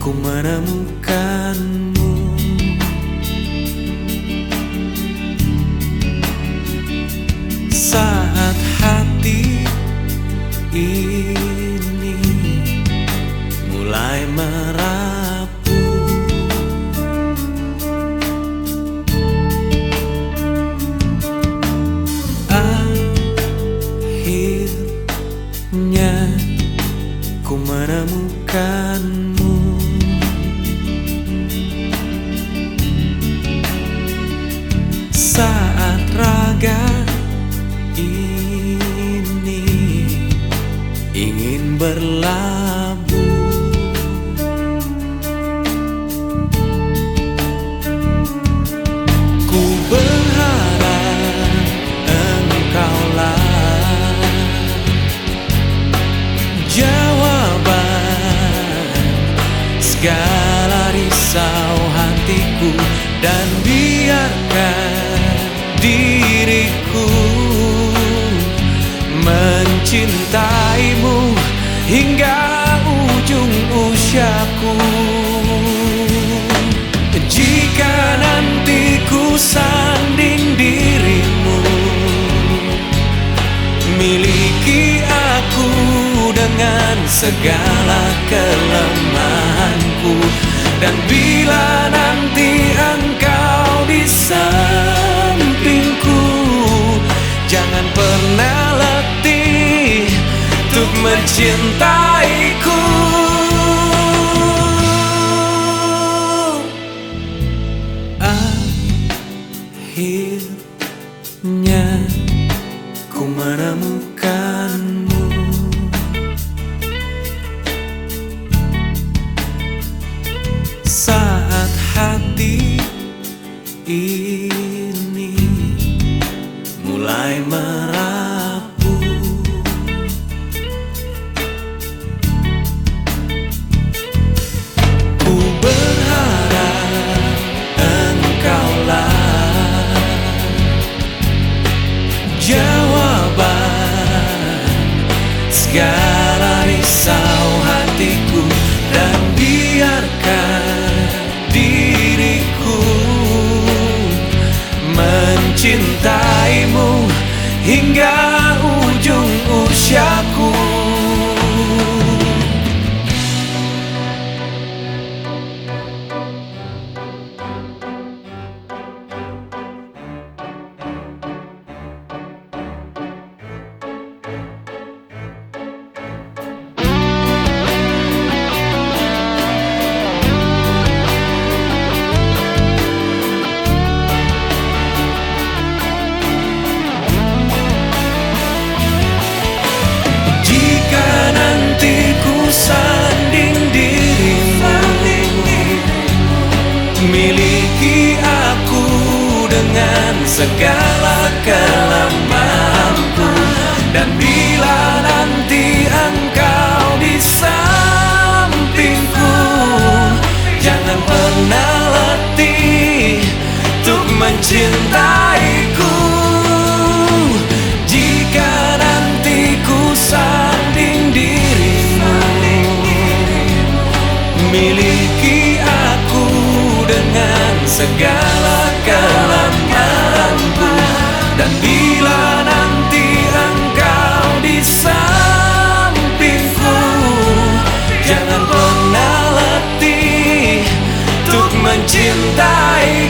ku menemukanmu. Saat hati ini mulai merasa ku menemukanmu. Saat raga ini ingin berlabuh segala risau hatiku dan biarkan diriku mencintaimu hingga ujung usiaku. Jika nanti ku sanding dirimu miliki aku dengan segala kelemahanku dan bila nanti engkau di sampingku jangan pernah letih untuk mencintaiku. Akhirnya ku menemukanmu ini mulai mencintaimu hingga ujung usiaku segala kelemahanku. Dan bila nanti engkau di sampingku Jangan pernah letih untuk mencintaiku. Jika nanti ku sanding dirimu Miliki mencintai